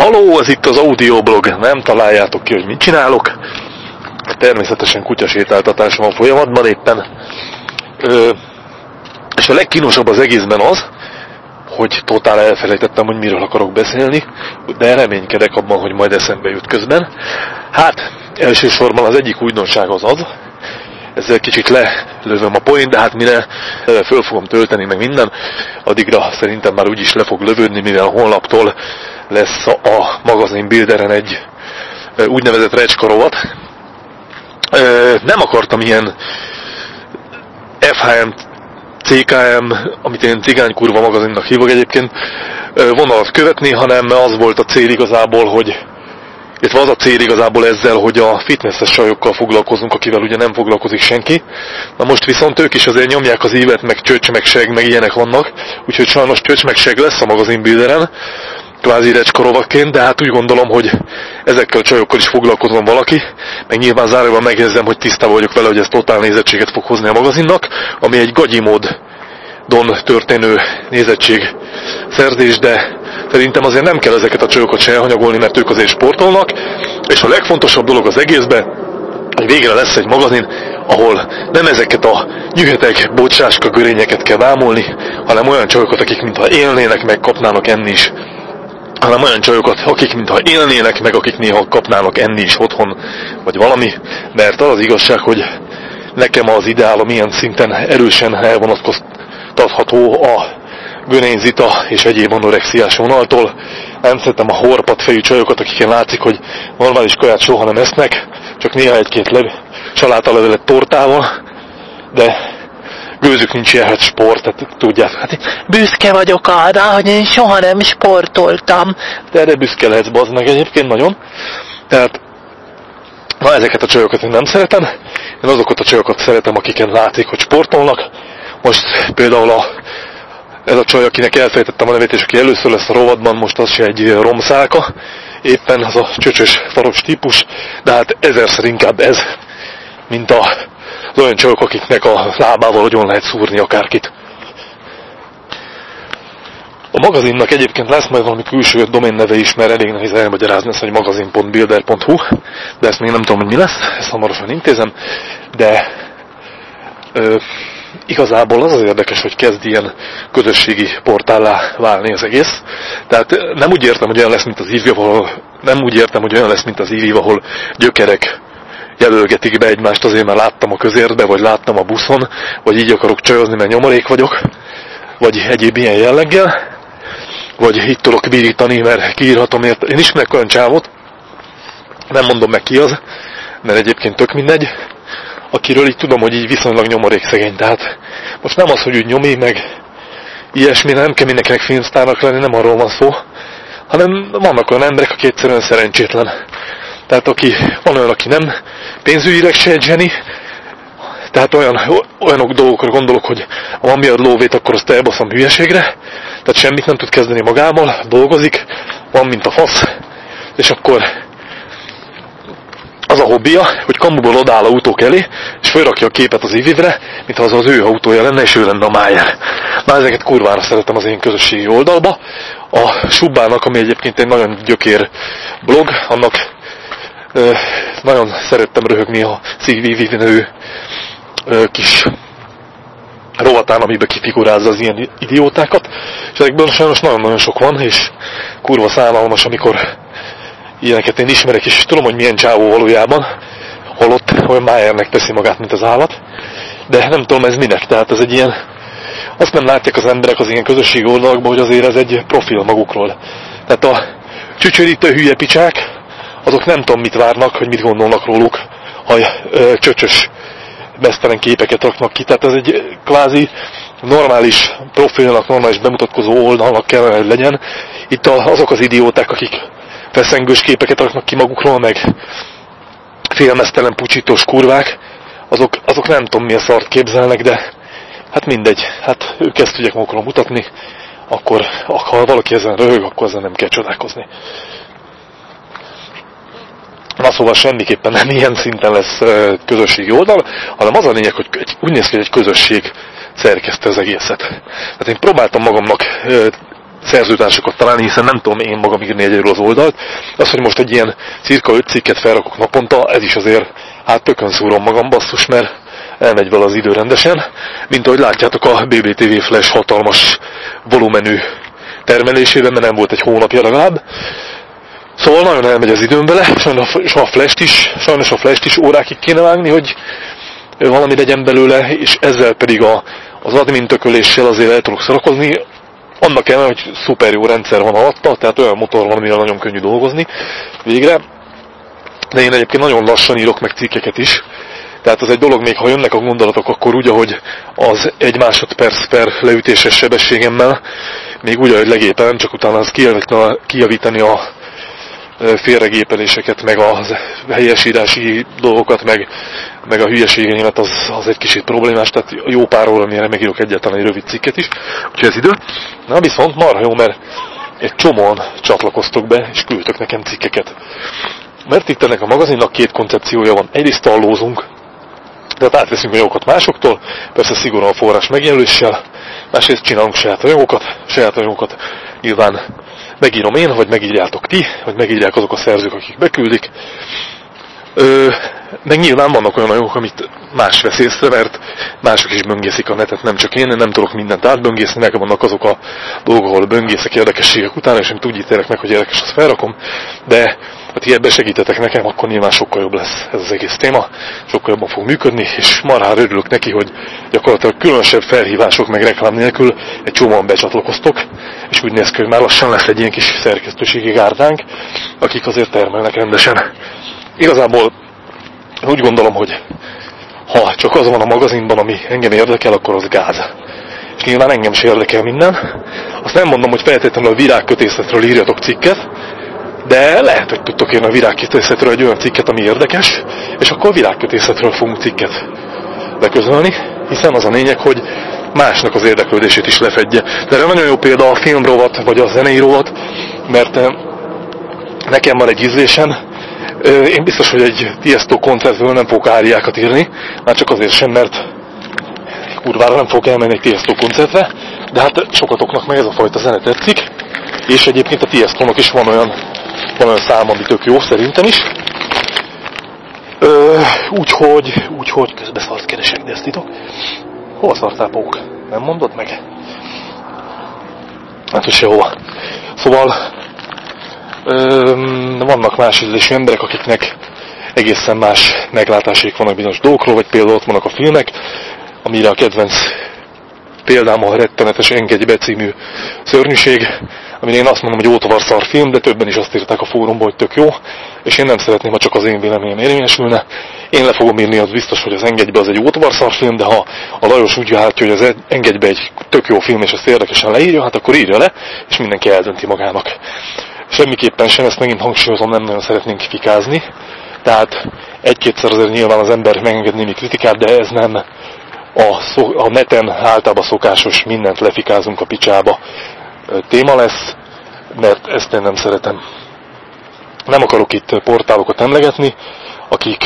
Haló, ez itt az audioblog, nem találjátok ki, hogy mit csinálok. Természetesen kutyasétáltatásom a folyamatban éppen. Ö, és a legkínosabb az egészben az, hogy totál elfelejtettem, hogy miről akarok beszélni, de reménykedek abban, hogy majd eszembe jut közben. Hát, elsősorban az egyik újdonság az az, ezzel kicsit lelövöm a point, de hát mire föl fogom tölteni meg minden, addigra szerintem már úgyis le fog lövődni, mivel holnaptól lesz a magazin Builderen egy úgynevezett recskarovat. Nem akartam ilyen FHM, CKM, amit én cigány kurva magazinnak hívok egyébként, vonalat követni, hanem az volt a cél igazából, hogy itt az a cél igazából ezzel, hogy a fitnesses sajokkal foglalkozunk, akivel ugye nem foglalkozik senki. Na most viszont ők is azért nyomják az évet, meg csöcs, meg seg, meg ilyenek vannak. Úgyhogy sajnos csöcs, meg seg lesz a magazin builderen kvázi recskarovaként, de hát úgy gondolom, hogy ezekkel a csajokkal is foglalkozom valaki, meg nyilván záróban megjegyzem, hogy tisztában vagyok vele, hogy ez totál nézettséget fog hozni a magazinnak, ami egy gagyi módon történő nézettség szerzés, de szerintem azért nem kell ezeket a csajokat se elhanyagolni, mert ők azért sportolnak, és a legfontosabb dolog az egészben, hogy végre lesz egy magazin, ahol nem ezeket a nyüheteg, bocsáska görényeket kell vámolni, hanem olyan csajokat, akik mintha élnének, meg kapnának enni is hanem olyan csajokat, akik mintha élnének, meg akik néha kapnának enni is otthon, vagy valami, mert az az igazság, hogy nekem az ideálom ilyen szinten erősen elvonatkoztatható a gönényzita és egyéb anorexiás vonaltól. Nem szeretem a horpat fejű csajokat, akiken látszik, hogy normális kaját soha nem esznek, csak néha egy-két le, salátalevelet tortával, de gőzük nincs ilyenhez sport, tehát tudják. Hát büszke vagyok arra, hogy én soha nem sportoltam. De erre büszke lehetsz, bazd meg egyébként nagyon. Tehát Na ezeket a csajokat én nem szeretem, én azokat a csajokat szeretem, akiken látszik, hogy sportolnak. Most például a, ez a csaj, akinek elfejtettem a nevét, és aki először lesz a rovadban, most az se egy romszálka, éppen az a csöcsös faros típus, de hát ezerszer inkább ez, mint a az olyan csajok, akiknek a lábával nagyon lehet szúrni akárkit. A magazinnak egyébként lesz majd valami külső domén neve is, mert elég nehéz elmagyarázni ezt, hogy magazin.builder.hu, de ezt még nem tudom, hogy mi lesz, ezt hamarosan intézem, de ö, igazából az az érdekes, hogy kezd ilyen közösségi portállá válni az egész. Tehát nem úgy értem, hogy olyan lesz, mint az ahol nem úgy értem, hogy olyan lesz, mint az IVI, ahol gyökerek jelölgetik be egymást, azért mert láttam a közérbe, vagy láttam a buszon, vagy így akarok csajozni, mert nyomorék vagyok, vagy egyéb ilyen jelleggel, vagy itt tudok bírítani, mert kiírhatom ért. Én ismerek olyan csávot, nem mondom meg ki az, mert egyébként tök mindegy, akiről így tudom, hogy így viszonylag nyomorék szegény. Tehát most nem az, hogy úgy nyomi, meg ilyesmi, nem kell mindenkinek filmsztárnak lenni, nem arról van szó, hanem vannak olyan emberek, akik egyszerűen szerencsétlen. Tehát aki, van olyan, aki nem pénzügyileg se egy zseni, tehát olyan, olyanok dolgokra gondolok, hogy ha van lóvét, akkor azt elbaszom hülyeségre, tehát semmit nem tud kezdeni magával, dolgozik, van mint a fasz, és akkor az a hobbija, hogy kamuból odáll autók elé, és felrakja a képet az ivivre, mintha az az ő autója lenne, és ő lenne a Májer. Na ezeket kurvára szeretem az én közösségi oldalba. A Subbának, ami egyébként egy nagyon gyökér blog, annak nagyon szerettem röhögni a CVV nevű kis rovatán, amiben kifigurázza az ilyen idiótákat, és ezekből sajnos nagyon-nagyon sok van, és kurva szállalmas, amikor ilyeneket én ismerek, és tudom, hogy milyen csávó valójában, holott olyan májernek teszi magát, mint az állat, de nem tudom ez minek, tehát ez egy ilyen, azt nem látják az emberek az ilyen közösségi oldalakban, hogy azért ez egy profil magukról. Tehát a csücsörítő hülye picsák, azok nem tudom mit várnak, hogy mit gondolnak róluk, ha ö, csöcsös mesztelen képeket raknak ki. Tehát ez egy kvázi normális profilnak, normális bemutatkozó oldalnak kellene, hogy legyen. Itt azok az idióták, akik feszengős képeket raknak ki magukról, meg félmeztelen pucsítós kurvák, azok, azok nem tudom milyen szart képzelnek, de hát mindegy, hát ők ezt tudják magukról mutatni, akkor ha valaki ezen röhög, akkor ezen nem kell csodálkozni. Na szóval semmiképpen nem ilyen szinten lesz közösségi oldal, hanem az a lényeg, hogy úgy néz ki, hogy egy közösség szerkeszte az egészet. Tehát én próbáltam magamnak szerzőtársakat találni, hiszen nem tudom én magam írni egyről az oldalt. Az, hogy most egy ilyen cirka 5 cikket felrakok naponta, ez is azért hát tökön szúrom magam basszus, mert elmegy vele az idő rendesen. Mint ahogy látjátok a BBTV Flash hatalmas volumenű termelésében, mert nem volt egy hónapja legalább. Szóval nagyon elmegy az időm vele, és a flash is, sajnos a flash is órákig kéne vágni, hogy valami legyen belőle, és ezzel pedig a, az admin tököléssel azért el tudok szarakozni. Annak kell, hogy szuper jó rendszer van alatta, tehát olyan motor van, amivel nagyon könnyű dolgozni végre. De én egyébként nagyon lassan írok meg cikkeket is, tehát az egy dolog még, ha jönnek a gondolatok, akkor úgy, ahogy az egy másodperc per leütéses sebességemmel, még úgy, ahogy legépelem, csak utána az kijavítani a félregépeléseket, meg a helyesírási dolgokat, meg, meg a hülyeségeimet, az, az egy kicsit problémás, tehát jó pár óra, amire megírok egyáltalán egy rövid cikket is, úgyhogy ez idő. Na viszont marha jó, mert egy csomóan csatlakoztok be, és küldtök nekem cikkeket. Mert itt ennek a magazinnak két koncepciója van. Egyrészt tallózunk, tehát átveszünk a jogokat másoktól, persze szigorúan forrás megjelöléssel, másrészt csinálunk saját anyagokat, saját anyagokat nyilván megírom én, vagy megírjátok ti, vagy megírják azok a szerzők, akik beküldik. Ö, meg nyilván vannak olyan anyagok, amit más vesz észre, mert mások is böngészik a netet, nem csak én, nem tudok mindent átböngészni, nekem vannak azok a dolgok, ahol böngészek érdekességek után, és amit úgy ítélek meg, hogy érdekes, azt felrakom, de ha ti ebbe segítetek nekem, akkor nyilván sokkal jobb lesz ez az egész téma, sokkal jobban fog működni, és marhára örülök neki, hogy gyakorlatilag különösebb felhívások meg reklám nélkül egy csomóan becsatlakoztok, és úgy néz ki, hogy már lassan lesz egy ilyen kis szerkesztőségi gárdánk, akik azért termelnek rendesen. Igazából úgy gondolom, hogy ha csak az van a magazinban, ami engem érdekel, akkor az gáz. És nyilván engem is érdekel minden. Azt nem mondom, hogy feltétlenül a virágkötészetről írjatok cikket, de lehet, hogy tudtok írni a virágkötészetről egy olyan cikket, ami érdekes, és akkor a virágkötészetről fogunk cikket beközölni, hiszen az a lényeg, hogy másnak az érdeklődését is lefedje. De erre nagyon jó példa a filmrovat, vagy a zenei rovat, mert eh, nekem van egy ízlésem, én biztos, hogy egy Tiesto koncertből nem fogok áriákat írni, már csak azért sem, mert kurvára nem fogok elmenni egy Tiesto koncertre, de hát sokatoknak meg ez a fajta zene tetszik, és egyébként a Tiesto-nak is van olyan, van olyan szám, ami tök jó, szerintem is. úgyhogy, úgyhogy közben szart keresek, de ezt titok. Hol szartál? Nem mondod meg? Hát, hogy sehova. Szóval vannak más ízlésű emberek, akiknek egészen más meglátásék vannak bizonyos dolgokról, vagy például ott vannak a filmek, amire a kedvenc példám a rettenetes Engedj be című szörnyűség, amire én azt mondom, hogy ótovar szar film, de többen is azt írták a fórumban, hogy tök jó, és én nem szeretném, ha csak az én véleményem érvényesülne. Én le fogom írni, az biztos, hogy az Engedj be az egy ótovar szar film, de ha a Lajos úgy látja, hogy az Engedj be egy tök jó film, és ezt érdekesen leírja, hát akkor írja le, és mindenki eldönti magának semmiképpen sem, ezt megint hangsúlyozom, nem nagyon szeretnénk fikázni. Tehát egy-kétszer azért nyilván az ember megenged némi kritikát, de ez nem a, szó, a neten általában szokásos mindent lefikázunk a picsába téma lesz, mert ezt én nem szeretem. Nem akarok itt portálokat emlegetni, akik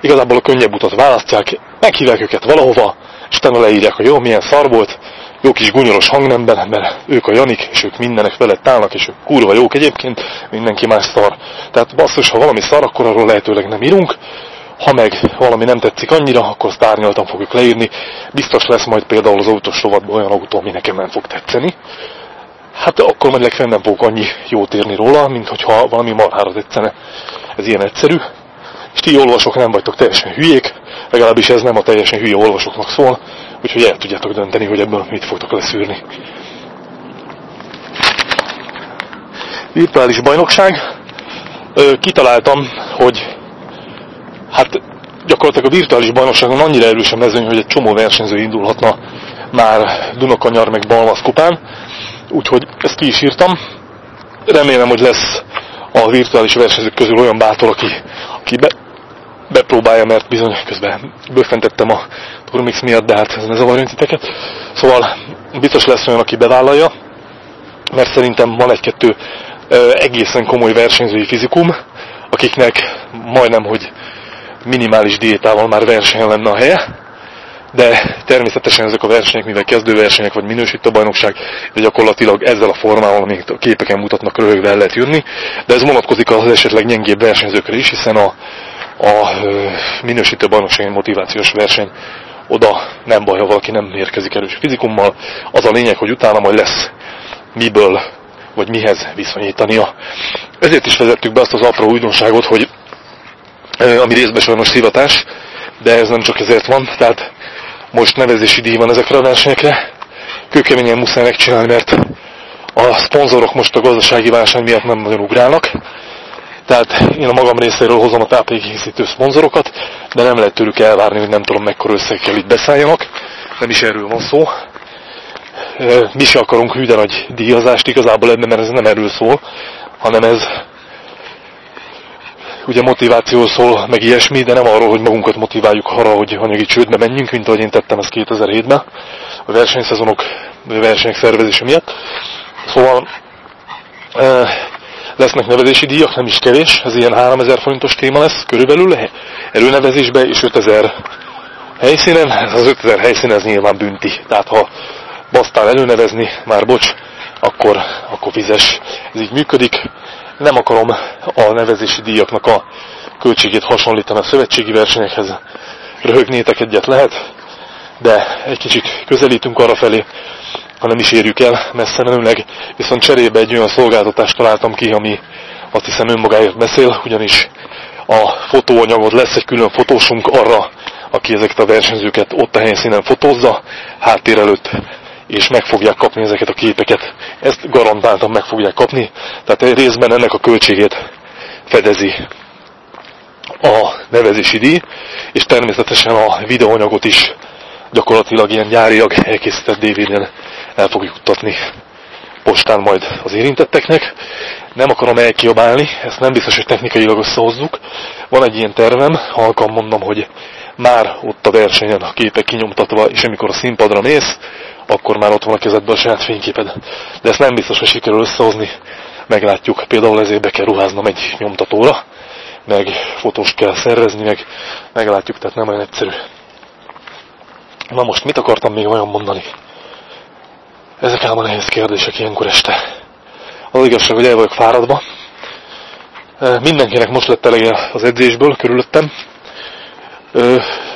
igazából a könnyebb utat választják, meghívják őket valahova, és utána leírják, hogy jó, milyen szar volt, jó kis gunyoros hangnemben, mert ők a Janik, és ők mindenek felett állnak, és ők kurva jók egyébként, mindenki más szar. Tehát basszus, ha valami szar, akkor arról lehetőleg nem írunk, ha meg valami nem tetszik annyira, akkor azt árnyaltan fogjuk leírni. Biztos lesz majd például az autós rovatban olyan autó, ami nekem nem fog tetszeni. Hát akkor majd legfeljebb nem fogok annyi jót írni róla, mint hogyha valami marhára tetszene. Ez ilyen egyszerű. És ti olvasók nem vagytok teljesen hülyék, legalábbis ez nem a teljesen hülye olvasóknak szól, úgyhogy el tudjátok dönteni, hogy ebből mit fogtok leszűrni. Virtuális bajnokság. Kitaláltam, hogy hát gyakorlatilag a virtuális bajnokságon annyira erősen mezőny, hogy egy csomó versenyző indulhatna már Dunakanyar meg Balmasz kupán, úgyhogy ezt ki is írtam. Remélem, hogy lesz a virtuális versenyzők közül olyan bátor, aki, aki be, bepróbálja, mert bizony közben bőfentettem a Turmix miatt, de hát ez ne zavarjon titeket. Szóval biztos lesz olyan, aki bevállalja, mert szerintem van egy-kettő egészen komoly versenyzői fizikum, akiknek majdnem, hogy minimális diétával már versenyen lenne a helye. de természetesen ezek a versenyek, mivel kezdőversenyek vagy minősítő bajnokság, de gyakorlatilag ezzel a formával, amit a képeken mutatnak, röhögve el lehet jönni, de ez vonatkozik az esetleg gyengébb versenyzőkre is, hiszen a, minősítő bajnoksági motivációs verseny oda nem baj, ha valaki nem érkezik erős fizikummal. Az a lényeg, hogy utána majd lesz miből vagy mihez viszonyítania. Ezért is vezettük be azt az apró újdonságot, hogy ami részben sajnos szivatás, de ez nem csak ezért van, tehát most nevezési díj van ezekre a versenyekre. Kőkeményen muszáj megcsinálni, mert a szponzorok most a gazdasági válság miatt nem nagyon ugrálnak. Tehát én a magam részéről hozom a táplálékkészítő szponzorokat, de nem lehet tőlük elvárni, hogy nem tudom mekkora összeggel itt beszálljanak. Nem is erről van szó. Mi se akarunk hűde nagy díjazást igazából ebben, mert ez nem erről szól, hanem ez ugye motiváció szól, meg ilyesmi, de nem arról, hogy magunkat motiváljuk arra, hogy anyagi csődbe menjünk, mint ahogy én tettem ezt 2007-ben, a versenyszezonok, a versenyek szervezése miatt. Szóval lesznek nevezési díjak, nem is kevés, ez ilyen 3000 forintos téma lesz körülbelül, előnevezésbe, és 5000 helyszínen, az 5000 helyszín ez nyilván bünti. Tehát ha basztál előnevezni, már bocs, akkor, akkor vizes. Ez így működik nem akarom a nevezési díjaknak a költségét hasonlítani a szövetségi versenyekhez. Röhögnétek egyet lehet, de egy kicsit közelítünk arra felé, ha nem is érjük el messze menőleg, viszont cserébe egy olyan szolgáltatást találtam ki, ami azt hiszem önmagáért beszél, ugyanis a fotóanyagot lesz egy külön fotósunk arra, aki ezeket a versenyzőket ott a helyszínen fotózza, háttér előtt és meg fogják kapni ezeket a képeket. Ezt garantáltan meg fogják kapni, tehát egy részben ennek a költségét fedezi a nevezési díj, és természetesen a videóanyagot is gyakorlatilag ilyen gyárilag elkészített DVD-n el fogjuk juttatni postán majd az érintetteknek. Nem akarom elkiabálni, ezt nem biztos, hogy technikailag összehozzuk. Van egy ilyen tervem, halkan mondom, hogy már ott a versenyen a képek kinyomtatva, és amikor a színpadra mész, akkor már ott van a kezedben a saját fényképed. De ezt nem biztos, hogy sikerül összehozni. Meglátjuk, például ezért be kell ruháznom egy nyomtatóra, meg fotós kell szervezni, meg meglátjuk, tehát nem olyan egyszerű. Na most mit akartam még olyan mondani? Ezek ám a nehéz kérdések ilyenkor este. Az igazság, hogy el vagyok fáradva. Mindenkinek most lett elege az edzésből körülöttem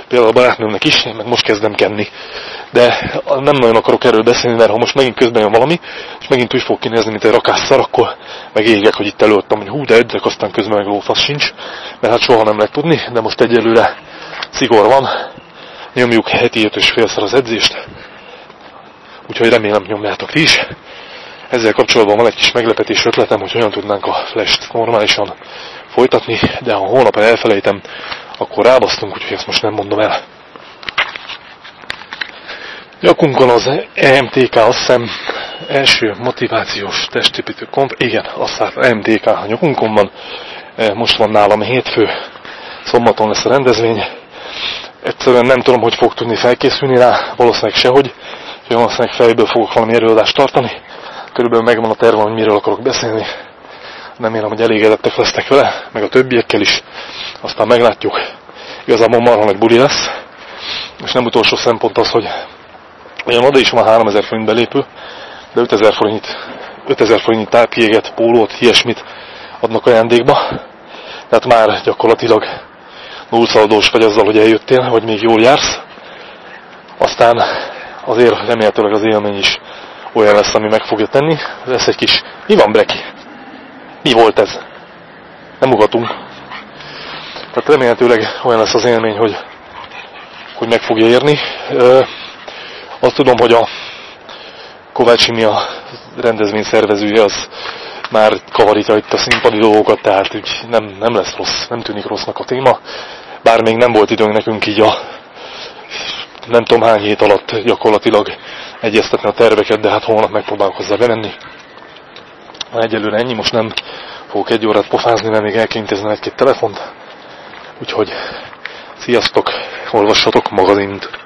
például a barátnőmnek is, meg most kezdem kenni. De nem nagyon akarok erről beszélni, mert ha most megint közben jön valami, és megint úgy fog kinézni, mint egy rakásszar, akkor meg égek, hogy itt előttem, hogy hú, de edzek, aztán közben meg lófasz sincs, mert hát soha nem lehet tudni, de most egyelőre szigor van, nyomjuk heti öt és félszer az edzést, úgyhogy remélem nyomjátok ti is. Ezzel kapcsolatban van egy kis meglepetés ötletem, hogy hogyan tudnánk a flash normálisan folytatni, de ha holnap elfelejtem, akkor rábasztunk, úgyhogy ezt most nem mondom el. Nyakunkon az EMTK, azt hiszem, első motivációs testépítő komp, igen, azt hát EMTK a nyakunkon van, e, most van nálam hétfő, szombaton lesz a rendezvény. Egyszerűen nem tudom, hogy fog tudni felkészülni rá, valószínűleg sehogy, hogy valószínűleg fejből fogok valami erőadást tartani. Körülbelül megvan a terve, hogy miről akarok beszélni. Remélem, hogy elégedettek lesznek vele, meg a többiekkel is. Aztán meglátjuk. Igazából marha nagy buli lesz. És nem utolsó szempont az, hogy olyan oda is van 3000 forint belépő, de 5000 forint, 5000 forint tápjéget, pólót, ilyesmit adnak ajándékba. Tehát már gyakorlatilag nullszaldós vagy azzal, hogy eljöttél, vagy még jól jársz. Aztán azért remélhetőleg az élmény is olyan lesz, ami meg fogja tenni. Lesz egy kis... Mi van, Breki? Mi volt ez? Nem ugatunk. Tehát remélhetőleg olyan lesz az élmény, hogy, hogy meg fogja érni. Ö, azt tudom, hogy a Kovács mi a rendezvény szervezője, az már kavarítja itt a színpadi dolgokat, tehát úgy nem, nem lesz rossz, nem tűnik rossznak a téma. Bár még nem volt időnk nekünk így a nem tudom hány hét alatt gyakorlatilag egyeztetni a terveket, de hát holnap megpróbálok hozzá bemenni. Egyelőre ennyi, most nem fogok egy órát pofázni, mert még el kell intéznem egy-két telefont. Úgyhogy sziasztok, olvassatok magazint!